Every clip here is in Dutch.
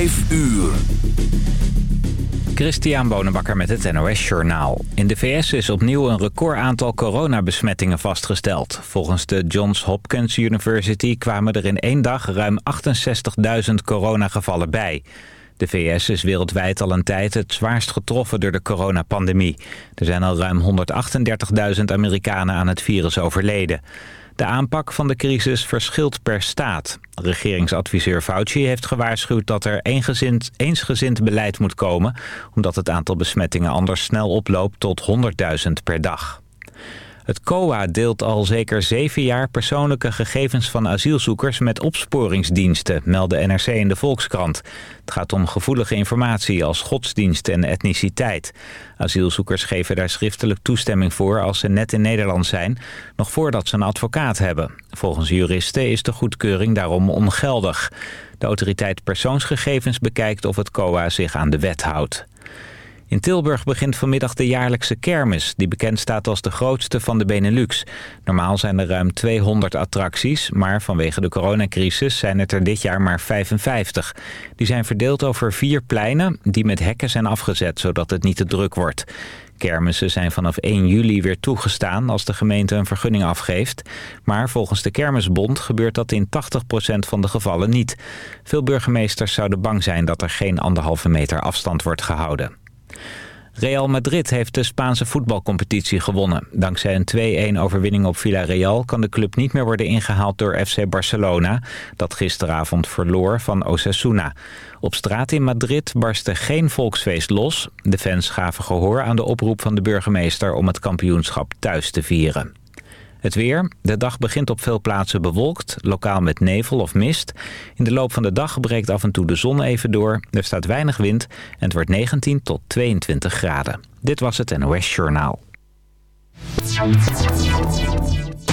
5 uur. Christian Bonenbakker met het NOS Journaal. In de VS is opnieuw een record aantal coronabesmettingen vastgesteld. Volgens de Johns Hopkins University kwamen er in één dag ruim 68.000 coronagevallen bij. De VS is wereldwijd al een tijd het zwaarst getroffen door de coronapandemie. Er zijn al ruim 138.000 Amerikanen aan het virus overleden. De aanpak van de crisis verschilt per staat. Regeringsadviseur Fauci heeft gewaarschuwd dat er eensgezind, eensgezind beleid moet komen... omdat het aantal besmettingen anders snel oploopt tot 100.000 per dag. Het COA deelt al zeker zeven jaar persoonlijke gegevens van asielzoekers met opsporingsdiensten, meldde NRC in de Volkskrant. Het gaat om gevoelige informatie als godsdienst en etniciteit. Asielzoekers geven daar schriftelijk toestemming voor als ze net in Nederland zijn, nog voordat ze een advocaat hebben. Volgens juristen is de goedkeuring daarom ongeldig. De autoriteit persoonsgegevens bekijkt of het COA zich aan de wet houdt. In Tilburg begint vanmiddag de jaarlijkse kermis... die bekend staat als de grootste van de Benelux. Normaal zijn er ruim 200 attracties... maar vanwege de coronacrisis zijn het er dit jaar maar 55. Die zijn verdeeld over vier pleinen... die met hekken zijn afgezet, zodat het niet te druk wordt. Kermissen zijn vanaf 1 juli weer toegestaan als de gemeente een vergunning afgeeft. Maar volgens de Kermisbond gebeurt dat in 80% van de gevallen niet. Veel burgemeesters zouden bang zijn dat er geen anderhalve meter afstand wordt gehouden. Real Madrid heeft de Spaanse voetbalcompetitie gewonnen. Dankzij een 2-1 overwinning op Villarreal kan de club niet meer worden ingehaald door FC Barcelona... dat gisteravond verloor van Osasuna. Op straat in Madrid barstte geen volksfeest los. De fans gaven gehoor aan de oproep van de burgemeester om het kampioenschap thuis te vieren. Het weer. De dag begint op veel plaatsen bewolkt, lokaal met nevel of mist. In de loop van de dag breekt af en toe de zon even door. Er staat weinig wind en het wordt 19 tot 22 graden. Dit was het NOS Journaal.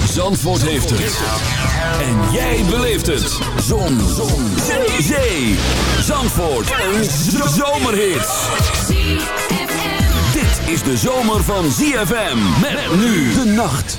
Zandvoort heeft het. En jij beleeft het. Zon. zon. Zee. Zee. Zandvoort. Een zomerhit. Dit is de zomer van ZFM. Met nu de nacht.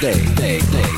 day. day, day.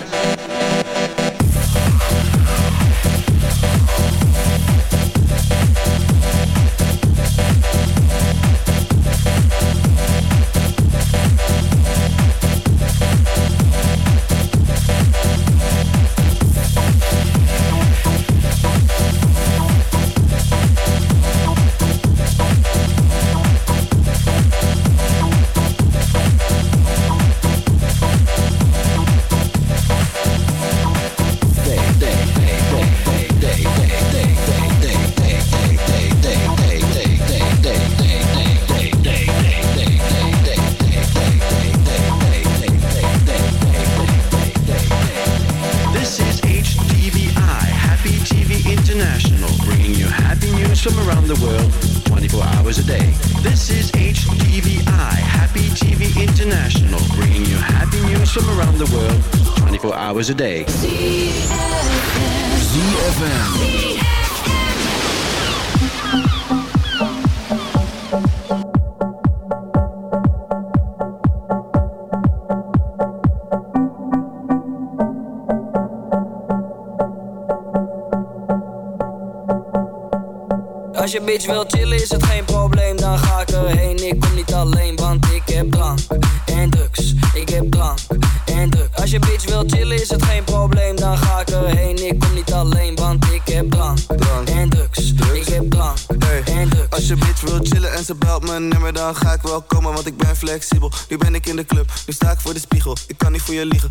Bitch wil chillen is het geen probleem, dan ga ik erheen. Ik kom niet alleen, want ik heb drank en drugs. Ik heb drank en drugs. Als je bitch wil chillen is het geen probleem, dan ga ik erheen. Ik kom niet alleen, want ik heb drank, en drugs. Ik heb drank Hey, en drugs. Als je bitch wil chillen en ze belt mijn nummer, dan ga ik wel komen, want ik ben flexibel. Nu ben ik in de club, nu sta ik voor de spiegel. Ik kan niet voor je liegen,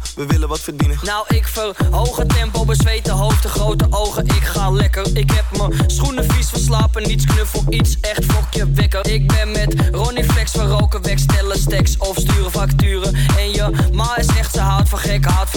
Nou, ik verhoog het tempo, bezweten hoofd, de grote ogen. Ik ga lekker. Ik heb mijn schoenen vies verslapen, niets knuffel, iets echt fokje wekker. Ik ben met Ronnie Flex, we roken weg, stellen stacks of sturen facturen. En je ma is echt, ze houdt van gek, houdt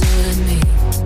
with me.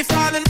be falling